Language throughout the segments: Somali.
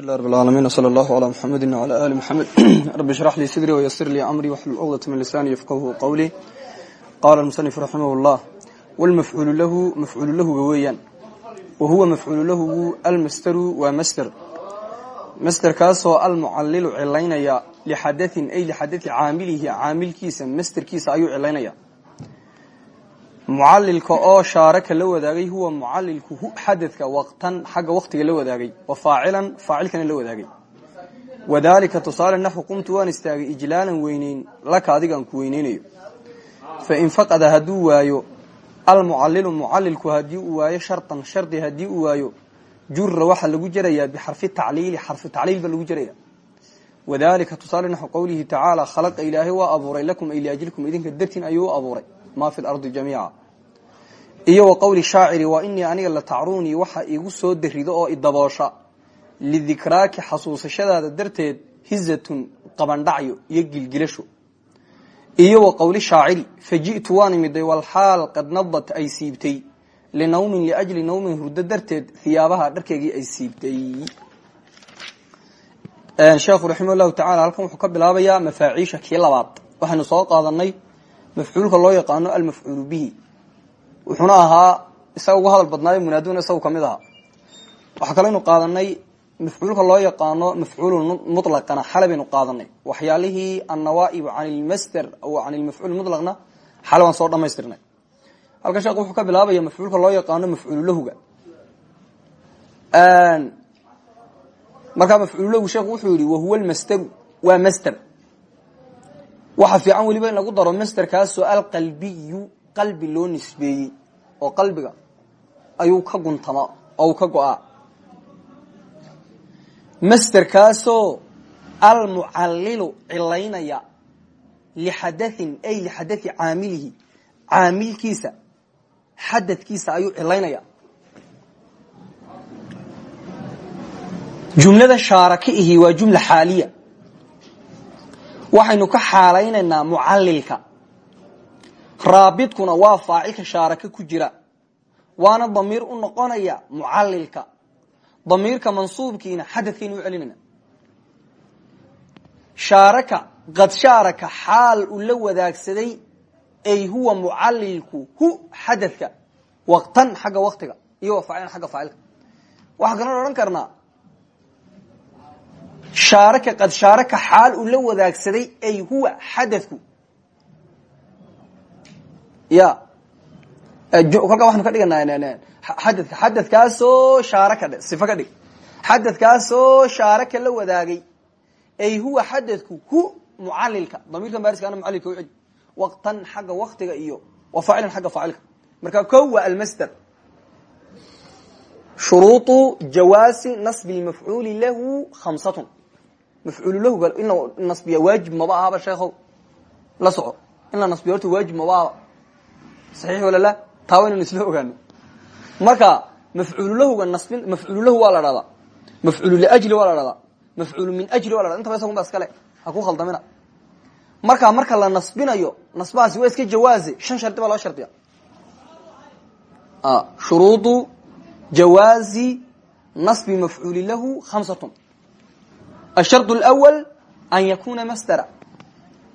bismi llahi rab alcaalamiin wsala allahu calaa muxamedi wcala aali muxamed rabbi ishrax lii sidrii waysir lii amrii waxlul cuqdata min lisaani yafqahu qowlii qaala almusanifu raximahu llah walmafcuulu lahu mafcuulu lahuga weeyaan wa huwa mafcuulu lahugu almasteru waa master masterkaasoo almucalilu cilaynaya lixadatin ay lixadati caamilihi caamilkiisa masterkiisa ayuu cilaynaya mucalilka oo shaaraka la wadaagay huwa mucalilku xadadka waqtan xagga waqtiga la wadaagay wa faacilan faacilkana la wadaagay. Wadalika tusaale naxu qumtu waan istaagay ijlaalan weyneyn laka adigaan ku weyneynayo. Fain faqada hadduu waayo almucalilu mucalilku haddii uu waayo shartan shardi haddii uu waayo jura waxaa lagu jerayaa bixarfi tacliili xarfu tacliil ba lagu jeraya wadalika tusaale naxu qowlihi tacaala khalaqa ilaahay waa abuuray lakum ay liajlikum idinka dartiin ayuu u abuuray ma fi lardi jamiica. Iyo wa qowli shaaciri waa inii aniga la tacruunii waxa igu soo darido oo idaboosha lidikraaki xasuusashadaada darteed hizatun qabandhacyo iyo gilgilasho. Iyo wa qowli shaaciri faji'tu waan imiday walxaal qad nadat ay siibtay. Linawmin liajli nawmin hurdo darteed hiyaabaha dharkeygii ay siibtay. Sheekhu raximah llahu tacala halkan wuxuu ka bilaabayaa mafaaciisha kii labaad. Waxaynu soo qaadanay mafcuulka loo yaqaano almafcuulu bihi. Wuxuuna ahaa isaga uga hadal badnaayo munaaduna isagu ka mid ahaa. Waxaa kaleynu qaadanay mafcuulka loo yaqaano mafcuul mulaqana xale baynu qaadanay. Waxyaalihii annawaaib can ilmaster aw can ilmafcuul mulaqna xale soo dhamaystirnay halkan sheekh wuxuu ka bilaabaya mafcuulka loo yaqaano mafcuululahuga markaa mafcuululahugu sheekhu wuxuu yihi wahuwa lmasteru waa master waxa fiican weliba in lagu daro masterkaasoo alqalbiyu qalbi loo nisbeeyey oo qalbiga ayuu ka guntama oo ka go'aa. Masterkaasoo almucallilu cilaynaya lixadathin ay lixadathi caamilihi caamilkiisa xadadkiisa ayuu cilaynaya jumlada shaarakiihi waa jumla xaaliya waxaynu ka xaalaynaynaa mucalilka raabidkuna waa faacilka shaaraka ku jira waana damiir u noqonaya mucalilka damiirka mansuubkiina xadadkaynu u celinayna. Shaaraka qad shaaraka xaal uu la wadaagsaday ay huwa mucalilku hu xadadka waqtan xagga waktiga iyo faaciln xagga faacilka. Waxaa kaloo odhan karnaa shaaraka qad shaaraka xaal uu la wadaagsaday ay huwa xadadku. Ya. Kolkaa waxanu ka dhiganaa xadadka xadadkaasoo shaaraka dhe sifa ka dhig. Xadadkaasoo shaaraka la wadaagay ay huwa xadadku hu mucalilka damiirkan baariska mucalilka u waqtan xagga waktiga iyo wa faacilan xagga faacilka. Marka ko waa almasder shuruuطu jawaasi nasbi lmafcuuli lahu khamsatun mafcuulu lahuga in la nasbiya waajib maba ahaba sheekhow la soco. In la nasbiya horta waajib maba ahaba saxiix wala la? Taa wa inaynu isla ogaano marka mafcuulu lahuga nasbin mafcuulu lahu waa la dhahdaa mafcuulu liajli waa la dhahdaa mafcuulu min ajli waa la dhada intaba isagun ba iskale. Ha ku khaldamina. Marka marka la nasbinayo nasbahaasi waa iska jawaaze. Shan shardi baa loo shardiya shuruudu jawaazi nasbi mafcuuli lahu khamsatun ashard اlأwl an yakuna mastera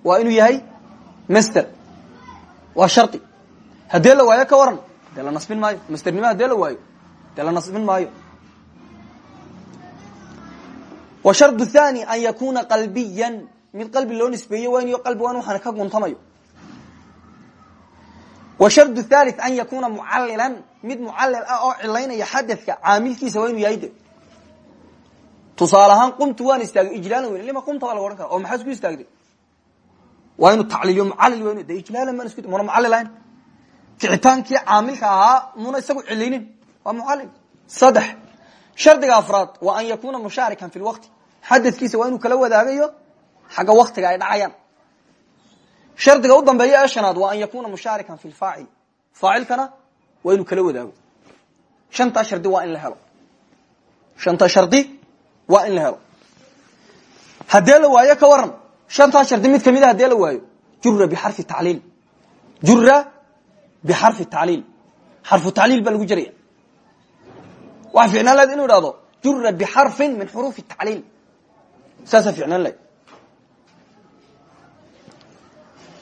waa inuu yahay master waa shardi haddee la waayo ka waran dee la nasbin maayo masternimo hadee la waayo dee la nasbin maayo washard thani an yakuna qalbiya mid qalbi loo nisbeeye waa in qalbi waan waxaan ka guntamayo washard thalith an yakuna mucalilan mid mucalil ah oo cilaynaya xadadka caamilkiisa waa inuu yahay de tusaale ahaan qumtu waan istaagay ijlaalan weyn lima qumta baa laga odhan kara oo maxaa isku istaagday? Waa inuu tacliiliyo mucallil waa inu de ijlaalan baan isku muna mucallil ahayn. Ficitaankii caamilka ahaa muna isagu celinin waa mucallil. Saddex shardiga afraad waa an yakuna mushaarikan fi lwaqti xadadkiisa waa inuu kala wadaagayo xagga waktiga ay dhacayaan. Shardiga u dambeeya ee shanaad waa an yakuna mushaarikan fi lfaacil faacilkana waa inuu kala wadaago. Shantaa shardi waa in la helo. Shanta shardi waa in la helo. Haddee la waayo ka waran shantaa shardi mid ka mid a hadee la waayo jura bixarfi tacliil. Jura bixarfi tacliil. Xarfu tacliil baa lagu jiraya waxa ficnaan leed inu idhahdo jura bixarfin min xuruufi tacliil. Saasaa ficnaan lahay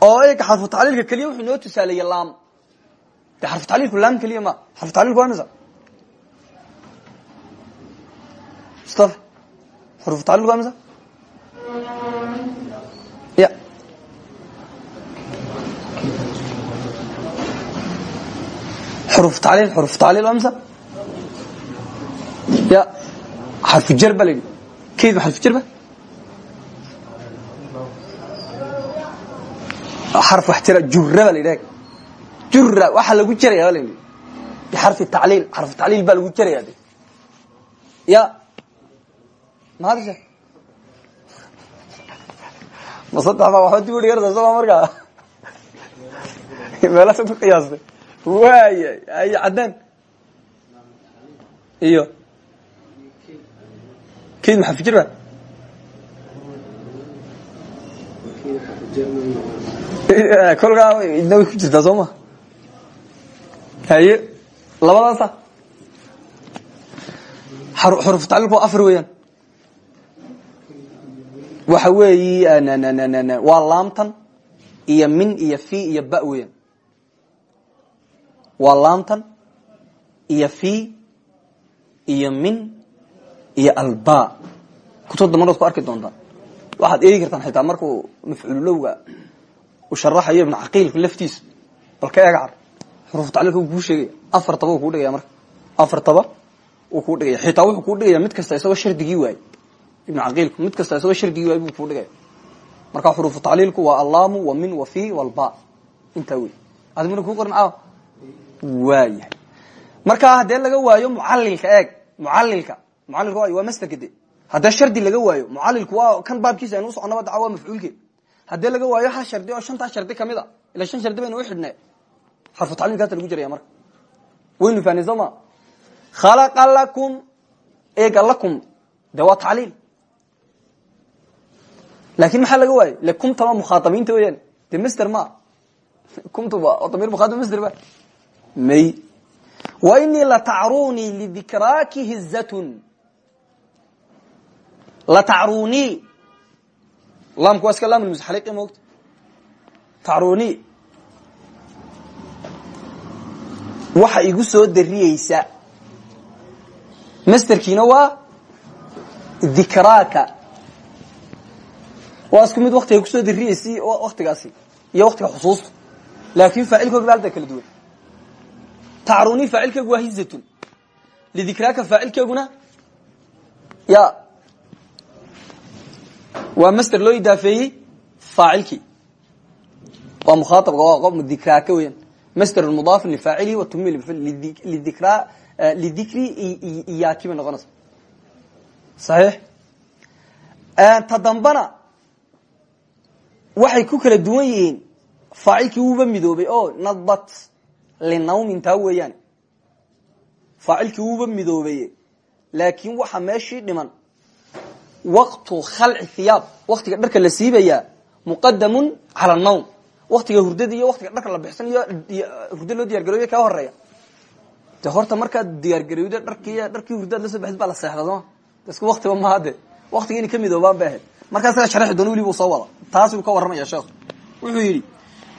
oo ega xarfu tacliilka keliya wuxuu noo tusaaleeyey laam. De xarfu tacliilku laam keliya ma xarfu tacliilku waa misa xurufu tacliilku waa misa ya. Xuruf tacliil xuruf tacliil misa ya. Xarfu jar ba la yidhi keyd ma xarfu jar ba? Xarf wax tira jura ba la yidhaha jura waxaa lagu jaraya ba la yidhi bixarfi tacliil xarfu tacliil baa lagu jaraya de. Ya mahad sheek ma saddex ba waxba dib udhig arda soma markaa meelasaad ku qiyaastay waaya ayo caddaan iyo keyd ma xarfu jar ba kolkaa idna way ku jirtaa soo ma haye labadaasa xuruf tacliilku waa afar weeyaan waxa weeyi waa laamtan iyo min iyo fi iyo ba weeyaan waa laamtan iyo fi iyo min iyo alba. Kutubda marad ku arki doontaan waxaad eegi kartaan xitaa markuu mafcuululowga u sharaxayo ibn caqiilku laftiisa. Bal ka eega car xuruf tacliilka wuu kuu sheegaya uu kuu dhigaya marka. Afar taba uu kuu dhigaya xitaa wuxuu kuu dhigaya mid kasta isagoo shardigii waayey ibn caqiilku mid kasta isagoo shardigii waayey buu kuu dhigaya marka xurufu tacliilku waa allaamu wa min wa fi walba intaa wey adi mana kuu qorin caawa waayahay. Markaa haddee laga waayo mucalilka eeg mucalilka mucalilka waayo waa masterka de haddee shardi laga waayo mucalilku waa kan baabkiisa aynu usoconaba daca waa mafcuulkeed haddii laga waayo hal shardi oo shantaa shardi ka mid a. Ila shan shardi baynu uxidhne xarfu tacliilkaasa lagu jiraya marka. Waynu fahnay soo ma khalaqa lakum eega lakum. De waa tacliil laakin maxaa laga waayo le kumtama mukhaatabiinta weyaan de master ma. Ba may. Wa inii latacrunii lidikraaki hizatun latacrunii laamku waa iska laam musxaliqi moogta. Tacruni waxa igu soo dariyeysa masterkiina waa dikraaka waa isku mid waktiga ku soo dariyeysi waktigaasi iyo waktiga xusuusta laakin faacilkooga ba alda kala duwan. Tacruni faacilkeegu waa hizatun. Lidikraaka faacilkeeguna ya waa master loo idaafeeyey faacilkii waa mukhaaabka waa qof dikraaka weyan master mudaafin lifaacilihi wa tumil lidikra lidikri iyaaki bay noqonaysa saxiix? Ta dambana waxay ku kala duwan yihiin faacilkii wuuba midoobay. Oo nadbat linawmin taa weeyaan. Faacilkii wuuba midoobay. Laakin waxa meeshii dhiman waqtu khalci hiyaab waktiga dharka la siibayaa muqadamun cala nawm. Waktiga hurdada iyo waktiga dharka la bixsan iyo hurdo loo diyar garooyo kaa horreeya de horta markaad diyaargarowda dharki dharkii hurdaad la soo baxid baa la seexda sooma isku waktiba maaha de. Waktiga inay ka markaa saga sharxi doona weli buu soo wada. Taasi uu ka warramaya sheekhu wuxuu yidhi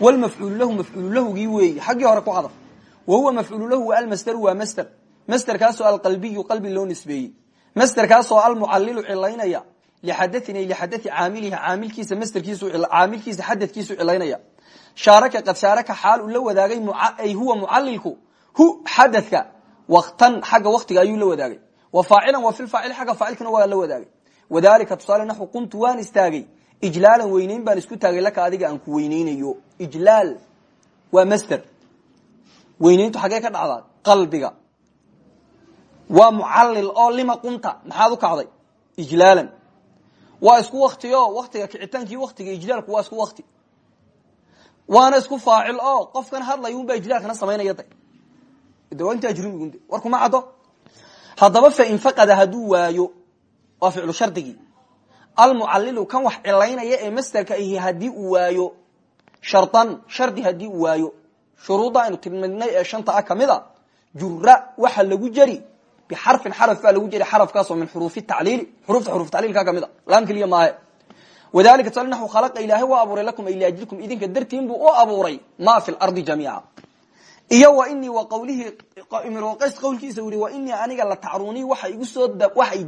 walmafcuulu lahu mafcuulu lahugii weeyi xaggii hore ku cadaf wa huwa mafcuulu lahu almasderu waa master masterkaasoo alqalbiyu qalbi loo nisbeeyey. Masterkaasoo almucalilu cilaynaya. Lixadatin ay lixadai caamilihi. Caamilkiisa masterkiisu caamilkiisa xadadkiisu cilaynaya. Shaaraka qad shaaraka xaal uu la wadaagay ay huwa mucalilku hu xadadka waktan xagga waktiga ayuu la wadaagay. Wa faacilan wa filfaacil xagga faacilkana waa la wadaagay wadalika tusaale naxu qumtu waan istaagay. Ijlaalan weynayn baan isku taagay laka adiga aan ku weyneynayo. Ijlaal waa master. Weynayntu xaggee ka dhacdaa qalbiga. Waa mucalil oo lima qumta maxaad u kacday? Ijlaalan. Waa isku wakti o waktiga kicitaankii waktiga ijlaalku waa isku wakti waana isku faacil oo qofkan hadlay unbaa ijlaalkana samaynaya de de waa intaa jurumigude war kuma caddo? Haddaba fain faqada hadduu waayo waa ficlu shardigii. Almucalilu kan wax cilaynaya ee masterka ahi haddii uu waayo. Shardan shardi haddii uu waayo. Shuruudda aynu tilmadnay shanta ah ka mid a jura waxa lagu jari. Bixarfin xaraf baa lagu jeray xarafkaasoo min xuruufi tacliili xurufta xuruf tacliilka ka mid a laam keliya maahe. Wadalika tusaale khalaqa ilaahay waa abuuray lakum ay liajlikum idinka dartiin buu u ma fi lardi jamiica. Iyo wa inii wa qawlihii imroqays qawlkiisa u yihi wa inii aniga la tacruunii waxa igu soo waxa i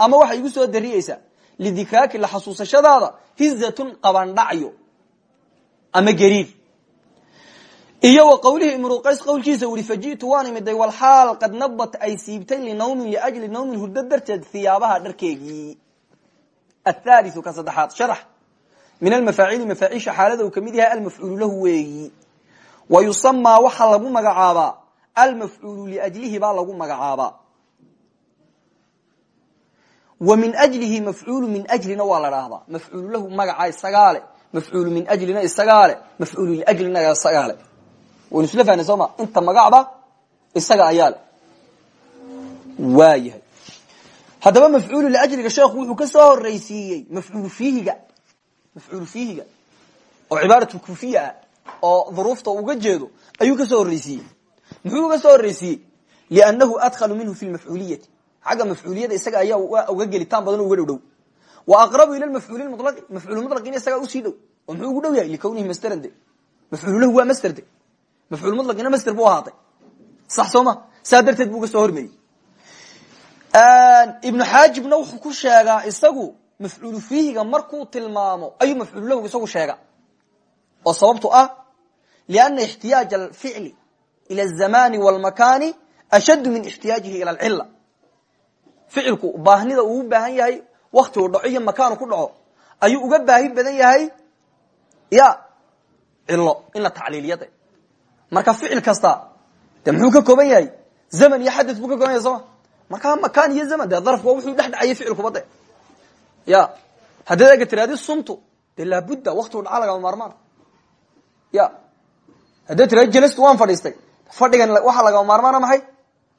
ama waxa igu soo dariyeysaa lidikraaki la xasuusashadaada hizatun qabandhacyo ama gariir. Iyo wa qawlihii imruqays qawlkiisa u yihi faji'tu waan imiday walxaal qad nabat ay siibtay linawmin liajli nawmin hurdo darteed hiyaabaha dharkeegii. Athaliu ka saddexaad sharax min almafaaciili mafaaciisha xaalada uu ka mid yahay almafcuulu lahu weeyi. Wa yusamaa waxaa lagu magacaabaa almafcuulu liajlihi lagu magacaabaa wa min ajlihi mafcuulu min ajlina waa la dhaahdaa mafcuulu lahu magaca isagaale mafcuulu min ajlina isagaale mafcuulu liajlina isagaale. Waynu isla fahnay soo ma? Inta magacba isaga ayaa le waa yahay haddaba mafcuulu liajliga sheekhu wuxuu ka soo horeysiiyey mafcuulu fiihiga. Mafcuulu fiihiga oo cibaaratu kufiya ah oo duruufta uga jeedo ayuu ka soo horeysiiyey muxuu uga soo horeysiiyey liannahu adkhalu minhu fi lmafcuuliyati xagga mafcuuliyada isaga ayaa uga gelitaan badan uga dhow dhow wa aqrabu ila mafcuuli mulai mafcuul mulaqina isagaa u sii dhow oo muxuu ugu dhow yahay likawnihi masderan de mafcuululahu waa masder de mafcuul mulaqina masder buu ahaatay sax soo ma saa darteed buu uga soo hormeeyey ibnu xaajibna wuxuu ku sheegaa isagu mafcuulu fiihiga markuu tilmaamo ayuu mafcuululahu isagu sheega oo sababtu ah liana ixtiyaaja alficli ila azamani walmakani ashaddu min ixtiyaajihi ila alcila ficilku baahnida uu u baahan yahay wakti uu dhaco iyo makaanu ku dhaco ayuu uga baahi badan yahay? Ya cilo in la tacliiliyade marka ficil kasta de muxuu ka kooban yahay? Zaman iyo xadad buu ka kooban yahay sooma markaa makan iyo zaman de darafku waa wuxuu dhex dhacayay ficilkuba de ya haddaad ega tiraadi sumtu de laabudda waktigu dhaca lagama maarmaan. Ya haddaad tiraadi jalastu waan fadhiistay fadhigan waxaa lagama maarmaana maxay?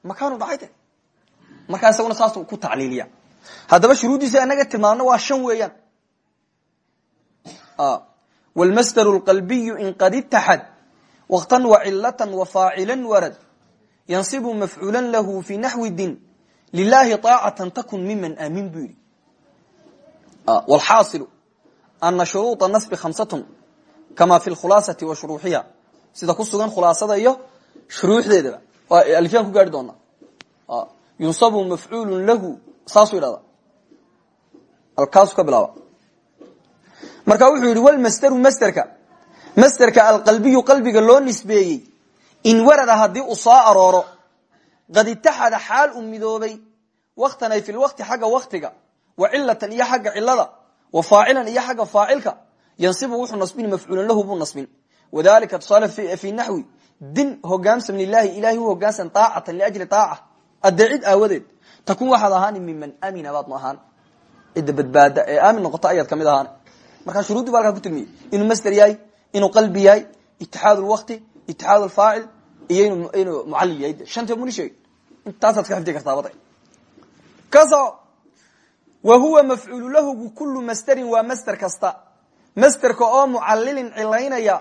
Makaanu dhacay de markaa isaguna saasuu ku tacliiliya haddaba shuruuddiisa anaga tilmaamno waa shan weeyaan wlmasdr اqalbiyu in qad itaxad waktan wacilata wafaacila warad yansibu mafcuula lahu fi naxwi din lilahi طaacata takun miman aamin bu yihi wlxaasilu ana shuruuطa nasbi khamsatun kama fi khulaasati wa shuruuxiha sida ku sugan khulaasada iyo shuruuxdeedaba alifyaan ku gaari doonaa yunsabu mafcuulu lahu saasuu yidhahda alkaasu ka bilaaba. Marka wuxuu yidhi wlmasderu masderka masderka alqalbiyu qalbiga loo nisbeeyey in warada haddii uu soo qad itaxada xaal u midoobay waktan ay fi lwakti xagga wa cilatan iyo xagga cilada wa faacilan iyo xagga faacilka yansibu wuxuu nasbin mafcuulan lahu buu nasbin. Wadalika tusaale fi naxwi din hogaamsan lilahi ilahay u hogaansan aacatan liajli aaca adeecid aawadeed. Takun waxaad ahaani miman amina baad ahaan. Cidda badbaada ee aamin noqota ayaad ka mid ahaan. Markaa shuruuddi ba halkaa ku tilmiyey. Inuu masder yahay inuu qalbi yahay itixaad lwakti itixaad lfaacil iyo inuu mucalil yahay. Shanta muni sheegay? Intaasaad ka xifdi kartaa bada kaso wa huwa mafcuulu lahugu kulu masderin waa masder kasta. Masderka oo mucalilin cilaynaya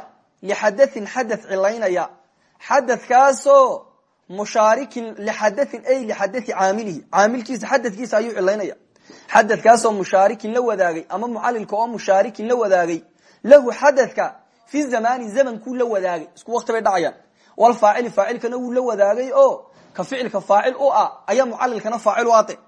lixadain xadath cilaynaya. Xadathkaasoo mushaarikin lixadain ay lixadai caamilihi. Caamilkiisa xadadkiisa ayuu cilaynaya. Xadadkaasoo mushaarikin la wadaagay ama mucalilka oo mushaarikin la wadaagay lahu xadadka fi zamani zamankuu la wadaagay. Isku wakti bay dhacayaan. Walfaacili faacilkana wuu la wadaagay oo ka ficilka faacil u ah ayaa mucalilkana faacil u ate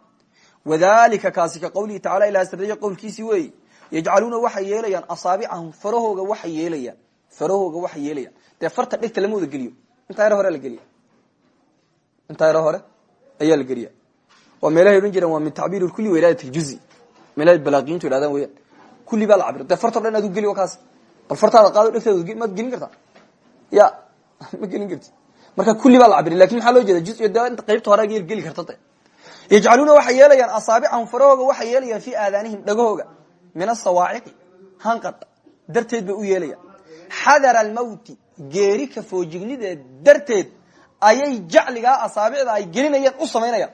wadalika kaasi ka qawlihi tacala ilah siraya qowlkiisii weeye yajcaluuna waxay yeelayaan asaabicahum farahooga waxay yeelayaan farahooga waxay yeelayaan. Dee farta dhegta lama wada geliyo. Intaa yar hore la intaa yaro hore ayaa la geliya waa meelahay odhan jireen waa min tacbiir kuli wa iraadat ljuzi. Meelahay balaaqiyiintu yidhahdaan weyaan kulli baa la cabira. Dee farto dhan aad u geli kaas bal fartaada qaado dhegteeda maad gelin kartaa? Ya ma gelin karti. Marka kulli baa la cabira. Lakin maxaa loo jeeda juz de inta qaybta hore yar geli karta de yajcaluuna waxay yeelayaan asaabicahum farahooga waxay yeelayaan fi aadaanihim dhagahooga. Min asawaaciqi hanqadha darteed bay u yeelayaan. Xadara almawti geeri ka foojignideed darteed ayay jacligaa asaabicda ay gelinayaan u samaynayaan.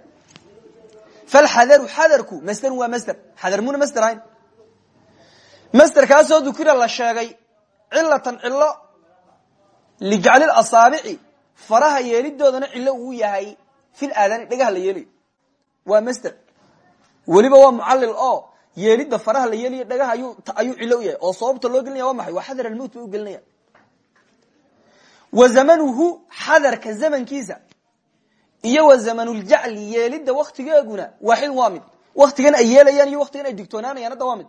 Falxadaru xadarku masderun waa masder xadar muna masder ahayn. Masderkaasoo dukira la sheegay cilatan cilo lijacli asaabici faraha yeelidoodana cilo uu yahay fil aadaani dhagaha la yeelayo waa master weliba waa mucallil oo yeelidda faraha la yeelayo dhagaha ayuu cilo u yahay. Oo sababta loo gelinaya waa maxay? Waa xadar almowt bay u gelinaya wa zamanuhu xadarka zamankiisa. Iyo wa zamanuljacli yeelidda waktigeeguna waaxid waa mid. Waktigan ay yeelayaan iyo waktigan ay digtoonaanayaan hadda waa mid.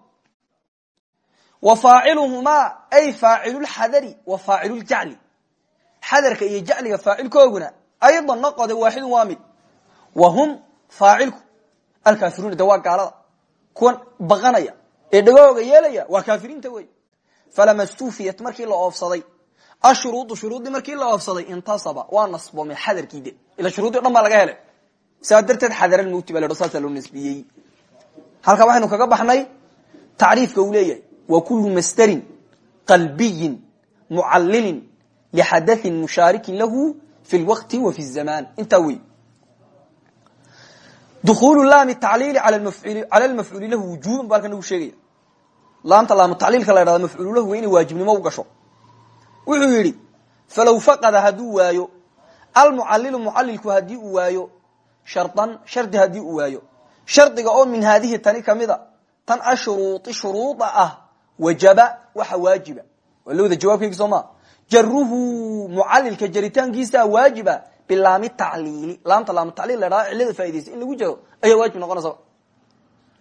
Wa faaciluhumaa ay faacilulxadari wa faaciluljacli xadarka iyo jacliga faacilkooguna aydan noqode waaxidun waa mid. Wa hum faacilku alkaafiruuna de waa gaalada. Kuwan baqanaya ee dhagahooga yeelaya waa kaafiriinta ashuruudu shuruuddii markii la oofsaday intasaba waa nasboomay xadarkiide ila shuruuddi o laga helay. Saa darteed xadaralmowti ba la saasa loo nasbiyey. Halkaa waxaynu kaga baxnay tacriifka uu leeyahay wa kulu masderin qalbiyin mucallilin lxadain mushaarikin lahu fi lwaqti wa fi zaman. Intaa wey dukhulu laami tacliili cala lmafcuuli lahu wujuban ba halkan nagu sheegaya. Laamta laamu tacliilka la dhahda mafcuulu lahu waa inay waajibnimo u wuxuu yidhi falow faqada hadduu waayo almucalilu mucalilku haddii uu waayo shardan shardi haddii uu waayo shardiga oo min haadihi tani kamida tan ashuruui shuruuda ah wajaba waxa waajiba. Waa lowda jawaabkaygi soo maa jaruhu mucalilka jaritaankiisa waajiba bilaami tacliili. Laamta laam tacliil la dhaha cilada faa'idaysa in lagu jaro ayaa waajib noqonaysa.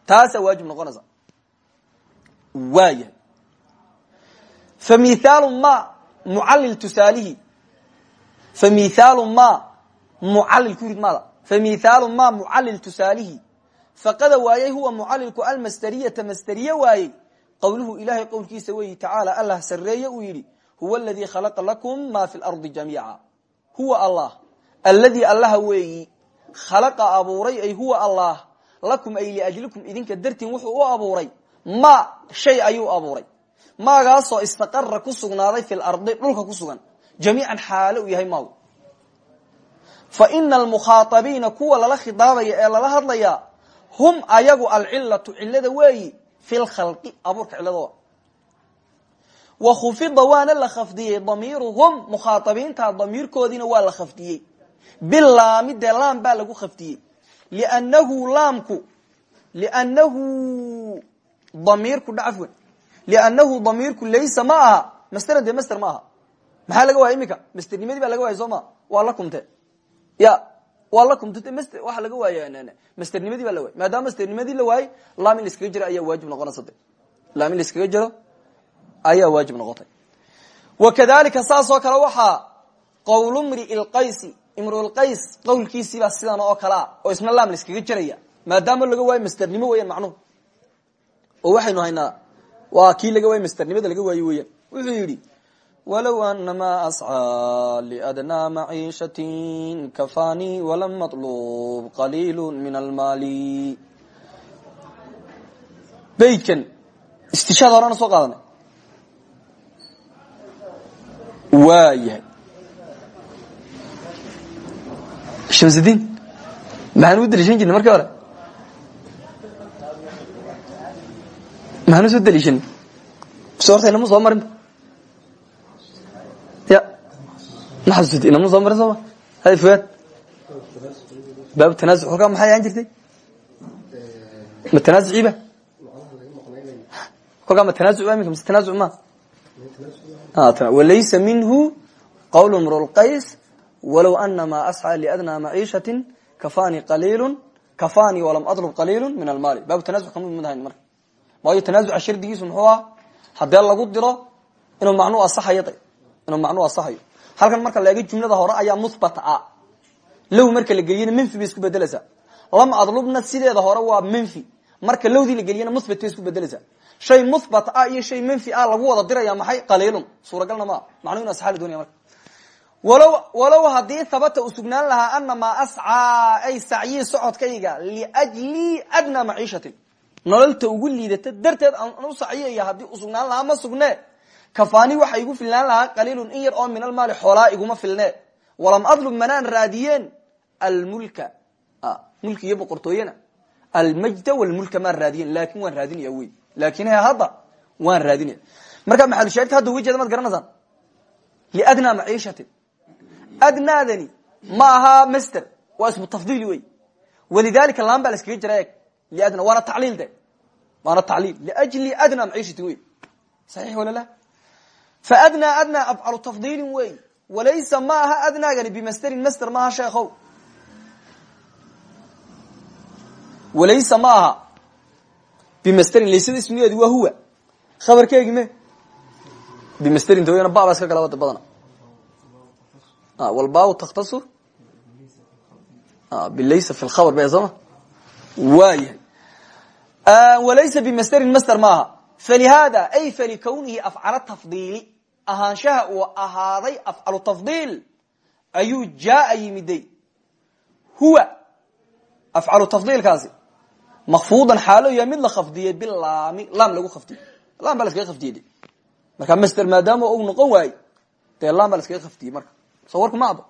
Taasaa waajib noqonaysa. Waayahay fa ma mucallil tusaalihi. Fa mithaalu ma mucallil ku fa mithaalu ma mucallil tusaalihi. Faqada waayey huwa mucallilku almasderiyata masderiye waayey qowluhu ilahay qowlkiisa weyi tacaala allah sareeye uu yidhi huwa aladii khalaqa lakum ma fi lardi jamiica. Huwa allah. Alladii allaha weeyi khalaqa abuuray ay huwa allah. Lakum ay liajlikum idinka dartiin wuxuu u abuuray. Ma shay ayuu abuuray maagaasoo istaqara ku sugnaaday fi lardi dhulka ku sugan. Jamiican xaalo uu yahay maagu fa ina almukhaaabiina kuwa lala khidaabaya ee lala hadlaya hum ayagu alcilatu cilada weeyi fi lkhalqi abuurka ciladooda wa khufida waana la khafdiyey damiiruhum mukhaaabiinta damiirkoodiina waa la khafdiyey. Bilaami dee laam baa lagu khafdiyey. Lnahu laamku lnahu damiirku dhacafwan liannahu damiirku laysa ma aha masteran dee master ma aha maxaa laga waaya iminka masternimadii baa laga waaya soo ma waa la kumte ya waa la kumte mster waxa laga waaya masternimadii baa la waayay maadaama masternimadii la waayey laam in la iskaga jiro ayaa waajib noqonaysa de laam in la iskaga jiro ayaa waajib noqotay wakadalika saasoo kale waxaa qowlu mrii lqaysi imrulqays qowlkiisiibaa sidan oo kalea oo isna laam la iskaga jiraya maadaama laga waayo waxaynu haynaa waa kii laga waayo masternimada laga waayo weeyaan. Wuxuu yidhi walow anamaa ascaa liadnaa maciishatin kafani walam matlub qaliilu min almaali beytkan istishaad horena soo qaadanay. Waa yahay. Maxaan u daliishan jirnay markii hore maxaan u soo daliishanay mise horta inama soo marinba ya ma xasuusti inama soo marin sooma hay fuaad baab tanaasuc halkaa maxay ahaan jirtay ma tanaasuciiba kolkaa ma? Tanaasuc ba imika mise tanaasuc ma walaysa minhu qawl mrulqays walow anama asxى liadnaa maciishatin kafani qaliilu kafani walam atlub qaliilu min almaali baabu tanazuc kama mid marka waayo tanazuca shardigiisu muxuu aha haddee lagu diro inuu macnuu asaxayo inuu macnuu asaxayo. Halkan marka la eego jumlada hore ayaa muhbat a. Low marka la geliyana menfi isku bedeleysaa lam adlubna sideeda hore waa menfi marka lowdii la geliyana muhbat bay isku bedeleysaa shay muhbat a iyo shay menfi a lagu wada diraya maxay? Qaliilun. Suuragalna maa macnuu inu asaxa la doonaya marka. Walow haddii habata uu sugnaan lahaa anamaa ascaa ay sacyii socodkayga liajli adnaa maciishatin nololta ugu liidata darteed u sacyiyaya haddii uu sugnaan lahaa ma sugne kafaani waxa igu filnaan lahaa qaliilun in yar oo min almaali xoolaa iguma filne walam adlub manaan raadiyeen almulka. Mulki iyo boqortooyena. Almajda walmulka maan raadiyen laakin waan raadinaya wey laakin he hadda waan raadinaya marka maxalushaahidka hadda uga jeeda maad garanaysaan liadnaa maciishatin. Adnaadani ma aha master waa ismu tafdiili walidalika laan baa la liadna waana tacliil de waana tacliil liajli adna maciishatin wey saxiix wala la fa adnaa afcalu tafdiilin wey walaysa ma aha adnaagani bimasterin master maaha sheekhow walaysa ma aha bimasterin laysada ismigeedi waa huwa khabarkeegi me bimasterin tawayana baba iska galabada badana walbaabu takhtasu bilaysa fi lkhabar be sooma waayahay walaysa bimasterin master maaha. Falihada ay falikawnihi afcala tafdiili. Ahaanshaha uu ahaaday afcalu tafdiil. Ayuu jaaa yimiday. Huwa afcalu tafdiilkaasi. Makfuudan xaalo yahay mid la khafdiyey bilaami. Laam lagu khafdiyey. Lam baa la skaga khafdiyey. Marka master maadaama uu noqon waaye dee lam baa la skaga khafdiyey marka. Soo warku ma ma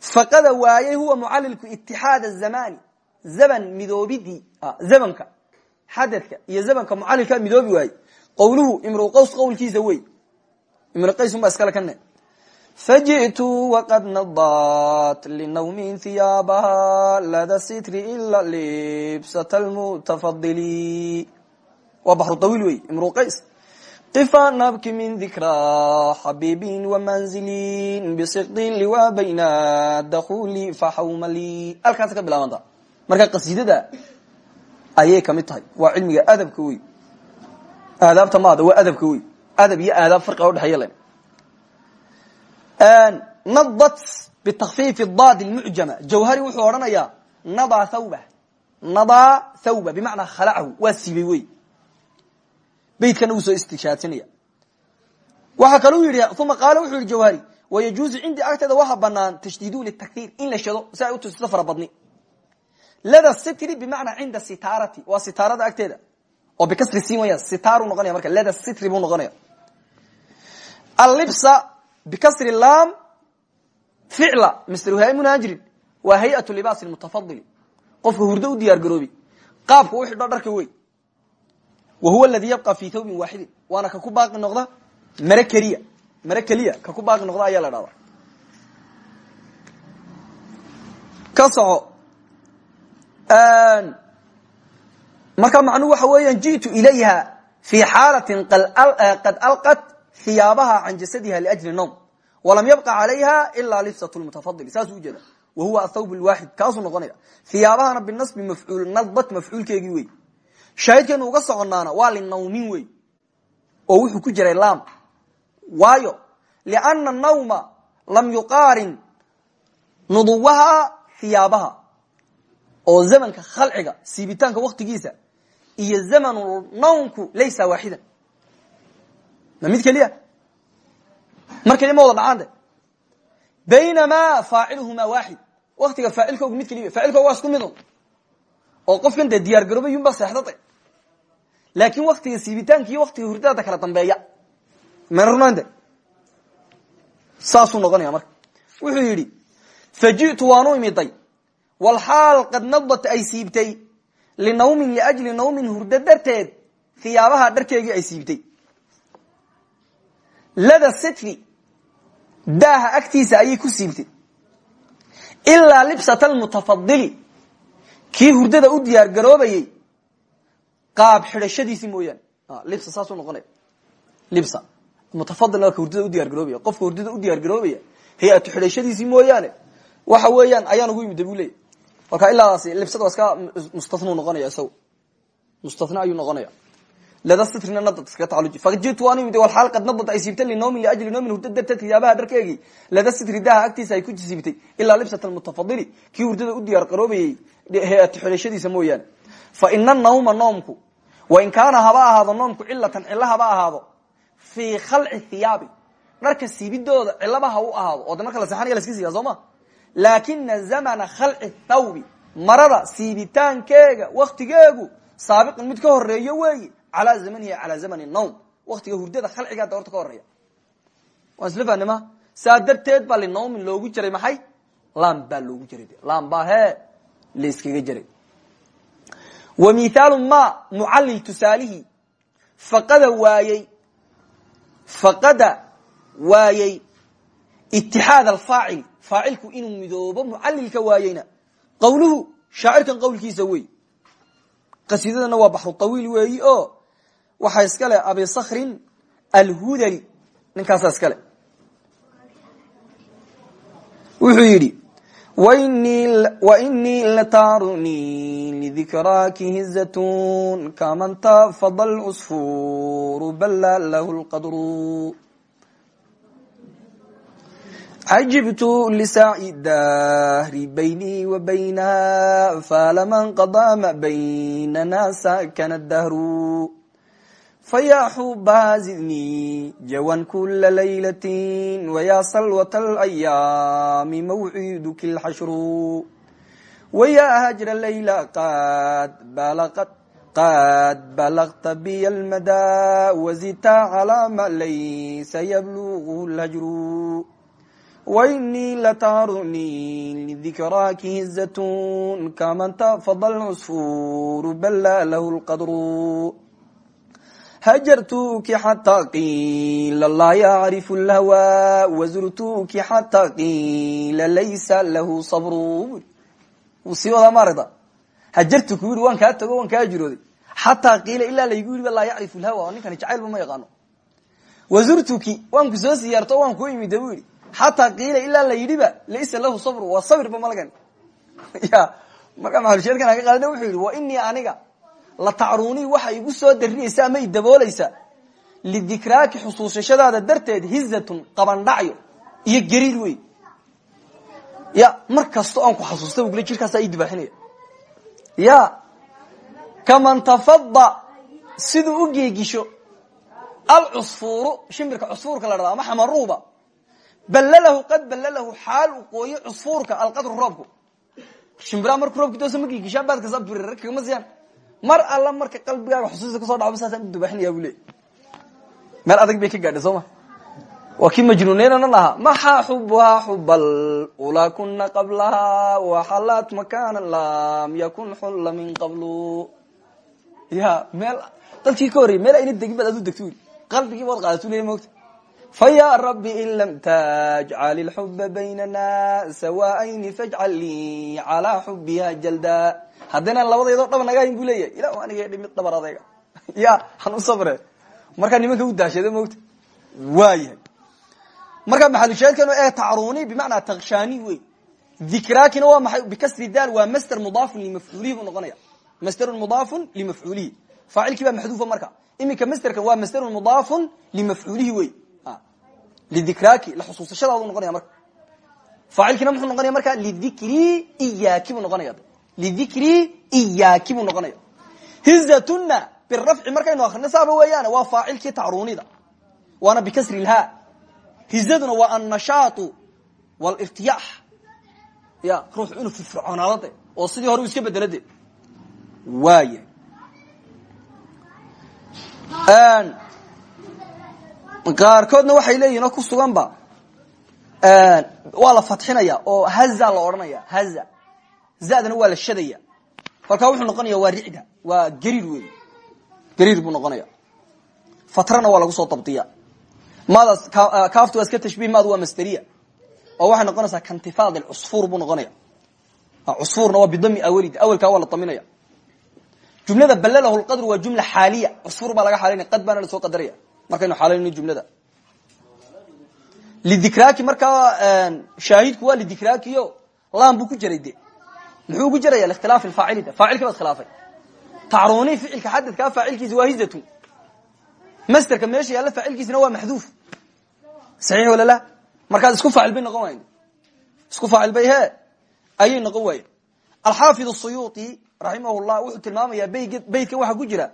faqada waayey huwa mucalilku itixaad zamani zaban midoobidii zamanka xadadka iyo zamanka mucalilka midoobi waaye qowluhu imru qaws qowlkiisa wey imru qays un baa iskale kane faji'tu waqad nadat linawmin hiyaabaha lada sitri ila libsat lmutafadili waa baxru tawiil wey imru qays nabki min dikra xabibin wamanzilin bisikdin liwa bayna dakuli faxawmali halkaas ka bilaabanta. Marka qasiidada ayay ka mid tahay. Waa cilmiga adabka wey aadaabta maada waa adabka wey adab iyo aadaab farqiga udhexeeya len nadat bitakfiifi dad lmucjama jawhari wuxuu odhanayaa nadaa thawba nadaa thawba bimacnaa khalacahu waa wey beydkana wuu soo istishaadsanaya waxaa kaluu yidhi uma qaala wuxuu yihi jawhari wayajuuzu cindii agteeda waxaa banaan tashdiidu litakhiir in la shado si ay utusiso badni. Lada sitri bimacnaa cinda sitaarati waa sitaarada agteeda. Oo bikasri siin waya sitaaru noqonaya marka lada sitri buu noqonaya. Allibsa bikasri lam ficla mr munaajirin waa hay'atu libaas mutafadili qofka hurdo u diyaar garoobi. Qaabka u xidho dharka wa huwa aladi yabqa fi thawbin waaxidin waana ka ku baaqi noqda mare keliya. Mare keliya ka ku baaqi noqda ayaa la dhahda ka soco. Marka macnuhu waxa weeyaan ji'tu ilayha fi xaalatin qad alqat hiyaabaha can jasadiha liajli nowm walam yabqa calayha ila lifsat lmutafadil saasuu ujeeda wa huwa athawb lwaaxid kaasuu noqonaya. Hiyaabahana binasbi mafcuul nadbat mafcuulkeegii wey shaahidkeenu uga soconaana waa linawmin wey oo wuxuu ku jiray lam waayo liana nawma lam yuqaarin nuduwaha hiyaabaha oo zamanka khalciga siibitaanka waktigiisa iyo zamanu nawmku laysa waaxidan. Ma mid keliya? Mar keliya ma wada dhacaan de. Baynamaa faaciluhuma waaxid waktiga faacilkoogu mid keliya faacilkooga waa isku midun oo qofkan dee diyaar garoobay yunbaa seexdada laakin waktiga siibitaanka iyo waktiga hurdada kala dambeeya. Mana runaynte saasuu noqonaya marka. Wuxuu yidhi faji'tu waanu imiday. Walxaal qad nadat ay siibtay. Linawmin liajli nawmin hurdo darteed hiyaabaha dharkeegii ay siibtay. Lada sitri daaha agtiisa ayay ku siibtay. Ilaa libsat almutafadili kii hurdada u diyaar garoobayey qaab xidhashadiisi mooyaane libsa saasuu noqonaya libsa. Mutafadil ka hurdada u diyar garoobaya. Qofka hurdada u diyaar garoobaya hay'atu xidhashadiisii mooyaane. Waxa weeyaan ayaan ugu yimid bu leya marka ilaadaas libsada waa iska mustathnuu noqonaya isaga mustathna ayuu noqonaya lada sitrina nadad iskaga tacaluji fajitu waan yimid walxaal qad nadad ay siibtay linawmin liajli nawmin hurda darteed hiyaabaha dharkeegii lada sitri daha ay ku siibtay ilaa libsat almutafadili kii hurdada u diyaar garoobayey xidhashadiisa mooyaane fa ina nawma noomku wain kaana haba ahaado noomku cilatan cilo haba ahaado fii khalci thiyaabi dharka siibidooda cilaba ha u ahaado oo de marka la seexanaya laska siiya soo ma laakina zamana khalci thawbi marada siibitaankeega waktigeegu saabiqan mid ka horeeyo weeye calaa zamanihi calaa zamani nawm waktiga hurdada khalcigaa da horta ka horreeya waan isla fahnay ma saa loogu jiray maxay lam baa loogu jiray lam baa hee layskaga jiray wa mithaalu ma mucallil tusaalihi faqada waayey faqada waayey itixaad alfaacil faacilku inuu midoobo mucalilka waayeyna qawluhu shaacirkan qawlkiisa wey qasiidadana waa baxru tawiil weeyi waxaa iska leh abi sakrin alhudali ninkaasa iska le wuxuu yidhi wainii lataarunii lidikraaki hizatun kaman tafada lcusfuru bala lahu lqadru. Cajibtu lisaaci dahri baynii wa baynaha falama nqadaa ma baynana sakana dahru faya xubaha zidnii jawan kula laylatin waya salwat alayaami mawciduki lxashru waya hajra layla qad balagta biy almada wazidta calaa ma laysa yabluغu lhajru wainii lataarunii lidikraaki hizatun kaman tafada lcusfuru bala lahu lqadru hajartuki xataa qiila laa yacrifu lhawa wazurtuki xataa qiila laysa lahu sabru sii wadaa maaragta hajartuku yidhi waan kaa tago waan kaa jirooday xataa qiila ilaa laygu yidhi laa yacrifu lhawa oo ninkani jacaylba ma yaqaano wazurtuki waan ku soo siyaarto waan ku imida bu yidhi xataa qiila ilaa la yidhiba laysa lahu sabru waa sabirba malgan ya markaa latacruunii waxa igu soo darinaysa ama idaboolaysa lidikraaki xusuusashadaada darteed hizatun qabandhacyo iyo gariir wey ya mar kasta oon ku xasuusta bugule jirkaasaa ii dibaaxinaya. Ya kaman tafada siduu u geegisho alcusfuuru shimbirka cusfuurka la dhada ama xamaruuba ballalahu qad ballalahu xaal uu qooyo cusfuurka alqadru roobku. Shimbiraha markuu roobku doosa ma geegishaan baad kasa birir kagama siyaan mar alla marka qalbigaaga xusuusta ku soo dhacba saasaan u dubaxinaya bu leey meel adag bay ka gaadhay soo ma? Waa kii majnuuneynana lahaa. Maxaa xubuhaa xubal. Ulaa kuna qablaha waxalaat makana lam yakun xulla min qablu. Ya meel dadkii ka horreyy meel ayna degin baad qalbigii baad qaadatu leya mogta faya rabi in lam tajcal ilxuba baynana sawaaayni fajcal lii calaa xubiha jalda haddaynan labadeedoo dhaba naga hayn bu leeyahay ila aniga dhimid dhabar adayga. Ya han u sabre markaa nimanka u daashada mogta waayahay markaa maxalushaahidkan ee tacruni bimacnaa takshani wey. Dikraakina waa maxay? Bikasri daal waa master mudaafun limafcuulihi buu noqonaya. Masterun mudaafun limafcuulihi faacilkii baa maxduufa marka. Iminka masterkan waa masterun mudaafun limafcuulihi wey. Lidikraaki la xusuusashadaadu noqonaya marka. Faacilkiina muxuu noqonaya marka lidikri iyaaki buu noqonaya lidikri iyaaki buu noqonaya hizatuna birafci markaynu akrino saaba weeyaan waa faacilkii tacruunida waana bikasri lha hizaduna waa annashaatu wlirtiyaax ya ruuxu inuu firfircoonaado de oo sidii hore u iska bedelo de waaya qaarkoodna waxay leeyihiin oo ku suganba waa la fatxinaya oo haza la odhanaya haza zadana waa la shadaya. Kolkaa wuxuu noqonaya waa ricda waa gariir wey gariir buu noqonaya fatrana waa lagu soo dabdiya maadaas kaaftu waa iska tashbih maadu waa masderiya oo waxay noqonaysaa kantifaad cusfuur buu noqonaya cusfuurna waa bidami awalid awelkaa waa la daminaya jumlada balalahu lqadr waa jumla xaaliya. Cusfuur baa laga xaalinaya qad baana la soo qadaraya markaynu xaalinayno jumlada. Lidikraaki markaa shaahidku waa lidikraakio laan buu ku jiray de muxuu ugu jiraya likhtilaafi faacili de faacilkii baad khilaafay tacruni ficilka xadadkaa faacilkiisa waa hizatun masterka meesha yaalla faacilkiisina waa maxduuf. Saxiix wala la? Markaas isku faacil bay noqon waayeen. Isku faacil bay he ayay noqon waayeen. Alxaafid asuyuuti raximahullah wuxuu tilmaamayaa beyg beydkan waxaa ku jira.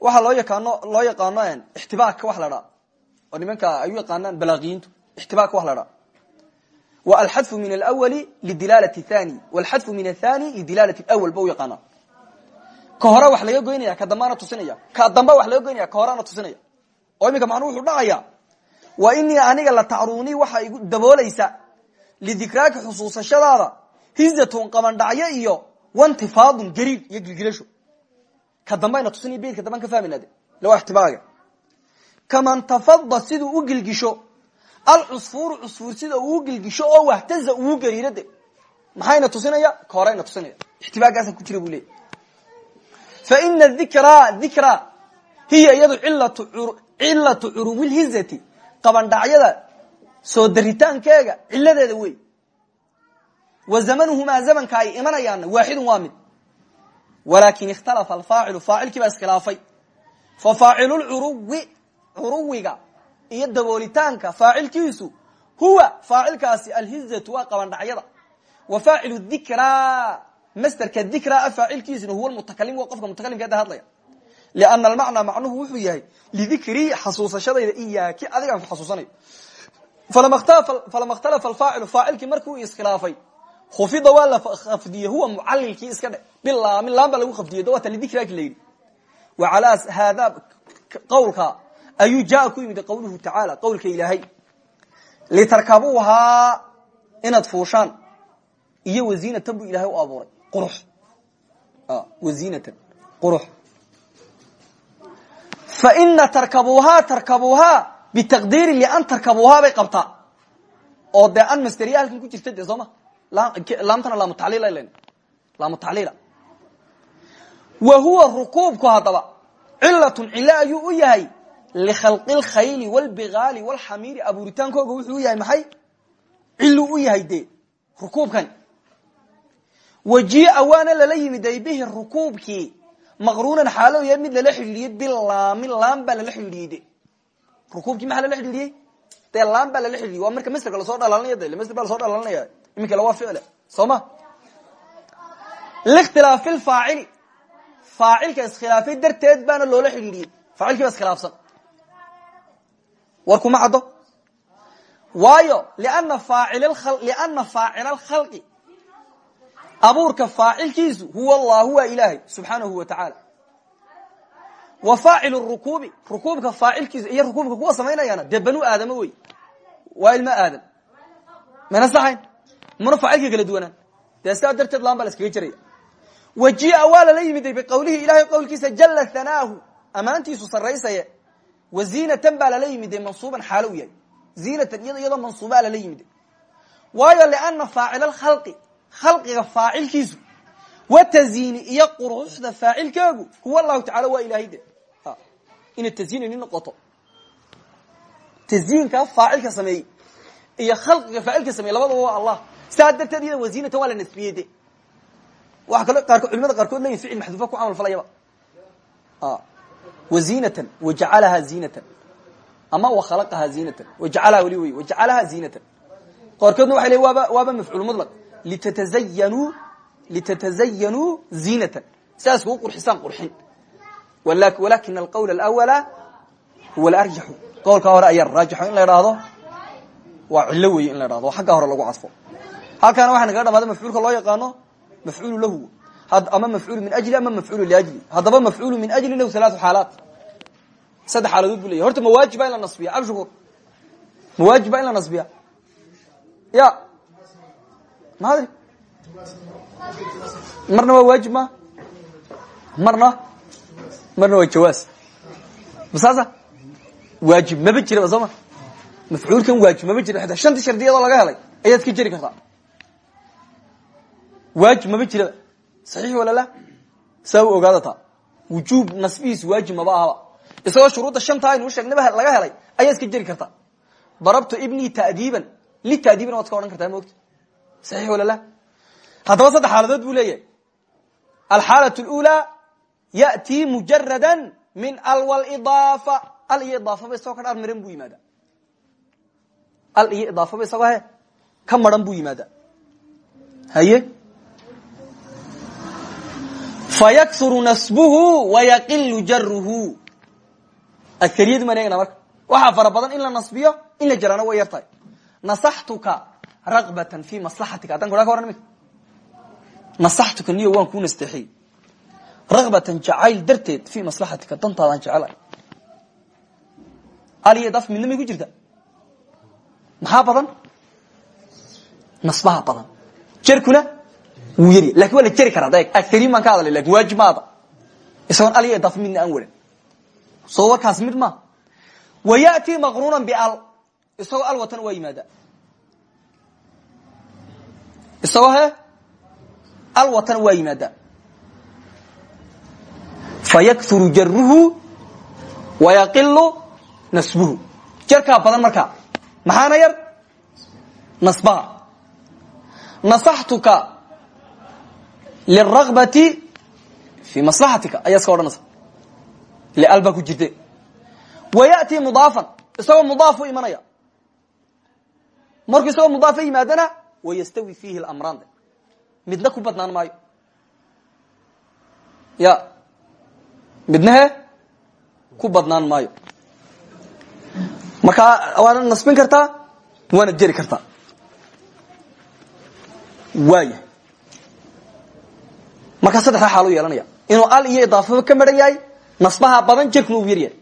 Waxaa loo yaqaano loo yaqaano ixtibaaka wax la dhaa. Oo nimanka ay u yaqaanaan balaaqiyiintu ixtibaaka wax la dhaa wa alxadfu min alawali lidilaalati thani walxadfu min athani lidilaalati lawal ba u yaqaanaa ka hore wax laga goynaya ka dambaana tusinaya ka damba wax laga goynaya ka horeana tusinaya oo iminka macnuu wuxuu dhacaya wa inii aniga la tacruunii waxa igu daboolaysa lidikraaki xusuusashadaada hizatun qabandhacyo iyo wantifaadun gariir iyo gilgilasho ka dambayna tusinaya beydka dambaan ka fahmayna de ila waa ixtibaaga kaman tafada siduu u gilgisho alcusfuuru cusfuur sida uu gilgisho oo wahtaza uu gariiro de. Maxayna tusinaya? Ka horeyna tusinaya. Ixtibaagaasa ku jira buu leeyay fa ina dikra dikra hiya iyadu cilatu curuwilhizati qabandhacyada soo daritaankeega ciladeeda wey. Wa zamanuhumaa zamanka ay imanayaanna waaxidun waa mid. Walaakin ikhtalafa alfaacilu faacilkii baa iskhilaafay. Fa faacilulcuruwi curuwiga iyo daboolitaanka faacilkiisu huwa faacilkaasi alhizatu waa qabandhacyada wa faacilu dikra masderka dikra faacilkiisuna huwa mutakalim waa qofka mutakalimka ada hadlaya. Liana almacnaa macnuhu wuxuu yahay lidikrii xasuusashadayda iyaaki adigaan ku xasuusanayo. Falama ikhtalafa alfaacilu faacilkii markuu iskhilaafay khufida waa la huwa mucalilkii iska dhe bilaami laan baa lagu khafdiyey dawata lidikriaki la yidhi. Wa calaa haada qawlka ayuu jaa ku yimid qawluhu tacaala qawlka ilaahay. Litarkabuuhaa inaad fuushaan iyo wazinatan buu ilahay u abuuray. Qurux. Wazinatan qurux. Fa ina tarkabuuhaa tarkabuuhaa bitaqdiiri lian tarkabuuhaa bay qabtaa. Oo dee an masteriya ku jirta dee soo ma laamtana laamutacliila len laamutacliila wa huwa rukuubku haddaba cilatun cilo ayuu u yahay likhalqi lkhayli wlbigaali wlxamiiri abuuritaankooga wuxuu u yahay maxay cilu u yahay dee rukuubkan wajia waana lala yimiday bihi rukuubkii maqruunan xaalo yahay mid lala xidhiidhiyey bilaami laam baa lala xidhiidhiyey de rukuubkii maxaa lala xidhiidhiyey dee laam baa lala xidhiidhiyey waa marka masderka la soo dhalaalinaya de masder baa la soo dhalaalinaya iminka waa ficile soo ma likhtilaafi lfaacili faacilka iskhilaafay darteed baana loola xidhiidhiyey faacilkii baa iskhilaafsan war kuma caddo? Waayo liana faacila alkhalqi abuurka faacilkiisu huwa allahu waa ilaahay subxaanahu wa tacaala. Wa faacil rukuubi rukuubka faacilkiisu iyo rukuubka kuwa samaynayaana dee banu aadamo wey? Waa ilmo aadam. Mayna saxayn? Mana faacilka kala duwanaan? Dee sidaa darteed laan baa la iskaga jiraya wajia waa lala yimiday biqowlihi ilahay qowlkiisa jala hanaahu ammaantiisu saraysaye wa ziinatan baa lala yimiday mansuuban xaalo u yahay. Ziinatan iyado iyadoo mansuubaa lala yimiday waayo liana faacila alkhalqi khalqiga faacilkiisu wa taziini iyo quruxda faacilkeegu huwa allahu tacala waa ilahay de ina taziinani noqoto. Taziinka faacilka sameeyey iyo khalqiga faacilka sameeyey labadaba waa allah. Saa darteed iyada wazinatan waa la nasbiyey de waxa kalo qaarkood culimada qaarkood leyihin ficil maxduufa ku camal falayaba wazinatan wajacalaha zinatan ama wakhalaqaha zinatan wajacalaha weli wey wajacalaha zinatan qaarkoodna waxay leyin waaba waaba mafcuul mudlaq litatazayanuu litatazayanuu zinatan sidaas kuu qurxisaan qurxin walakina alqawl alawala huwa alarjaxu qowlkaa hore ayaa raajixo in la idhaahdo waa cillo weeye in la idhahdo xagga hore lagu cadfo halkaana waxaa nagaga dhamaada mafcuulka loo yaqaano mafcuulu lahu ama mafcuulu min ajli ama mafcuulu liajli haddaba mafcuulu min ajli lahu halaatu xaalaat saddex xaaladood bu leyahy horta mawaajiba in la nasbiya. Abshukur mawaajiba in la nasbiya. Ya. Maadi marna waa waajib ma? Marna? Marna waa jawaas masaasa waajib maba jiraba soo ma mafcuulkan waajib maba jira. Ata shantii shardiyadoo laga helay. Ayaad ka jeri kartaa waajib maba jiraba saxiix walala saa u ogaadata wujuub nasbihiis waajib maba ahaba. Isagoo shuruudda shanta aynu usheegnaba laga helay ayaa iska jeri karta. Darabtu ibnii tadiiban litadiiban waad iska odhan kartaa maogta saxiix walala haddaba saddex xaaladood buu leeyahay alxaalat lula yati mujarada min alwalidaaf al iyo idaafaba isagoo ka dhaar buu yimaada al iyo idaafaba isagoo he ka maran buu yimaada haye? Fayaksuru nasbuhu wayaqilu jaruhu akariyadu maan eegna marka waxaa fara in la nasbiyo in la jaraana way yar tahay nasaxtuka ragbatan fi maslaxatika hadan kudhaa ka waran nasaxtuka niyo waan kuu nasteexiyey ragbatan jacayl darteed fi maslaxatika dantaadaan jecelahay aliyo daf midna may jirta maxaa badan nasbaha badan jerkuna wuu yari laakiin waa la jeri karaa dayg agariin baan ka hadlay laakiin waajib maada isagoon aliyo daf midna aan waran soo warkaas mid ma. Wa ya'tii maqruunan bial isagoo alwatan waa yimaada. Isagoo he? Alwatan waa yimaada. Fayakuru jaruhu wayaqilu nasbuhu. Jarkaa badan markaa maxaana yar? Nasbaha. Nasaxtuka liragbati fi maslaxatika ayaa iska odhanaysa ile al baa ku jirte wayatii mudaafan isagoo mudaaf u imanaya markuu isagoo mudaafa yimaadana wayastawi fiihi lamraan midna ku badnaan maayo ya midna he ku badnaan maayo markaa waana nasbin kartaa waana jeri kartaa waaya markaa saddexda xaal u yeelanaya inuu al iyo idaafaba ka maran yahay nasbaha badan jerkuna uu yaryahay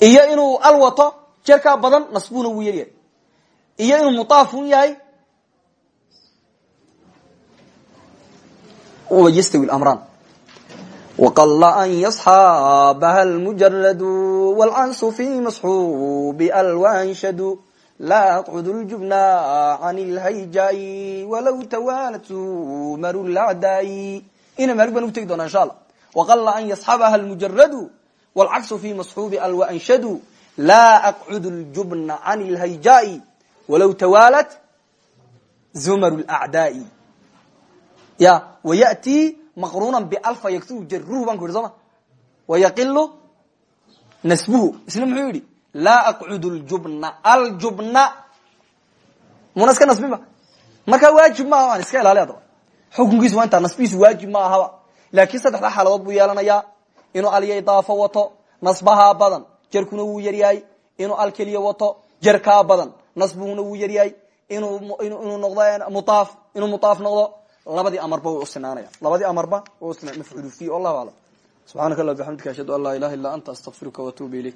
iyo inuu al wato jerkaa badan nasbuhuna wuu yaryahay iyo inuu mudaafun yahay yastawi amraan وqل أn يصxاabha الmجرd والcanس في مصxوb alwanshd laa tcud ljubna can lhayjai walow tawaalat maru lacdaai ina maalig baan ugu tegi doona insha alla waqala an yasxabaha lmujaradu wlcaksu fi masxuubi alwaanshadu laa aqcud ljubna can lhayjai walow tawaalat zumar lacdaai ya wayati maqrunan balfa yaksuru jaruhu baan ku yidhi soo wayaqilu nasbuhu isla muxuu yidhi laa aqcud ljubna aljubna muna iska nasbin ba markaa waajib ma aha aan iska ilaali adaba xukunkiisu waa intaa nasbihiisu waajib ma ahaba laakiin saddexda xaaladood buu yeelanayaa inuu alyo idaafo wato nasbahaa badan jarkuna wuu yaryahay inuu al wato jarkaa badan nasbuhuna wuu yaryahay inuu noqdo muaaf inuu muaaf noqdo labadii amarba way usinaanaya labadii amarba way usina mafcuul fi wallahu aclam subxaanaka allah ashhadu an laa ilaha illa anta astaqfiruka watuubu ilayk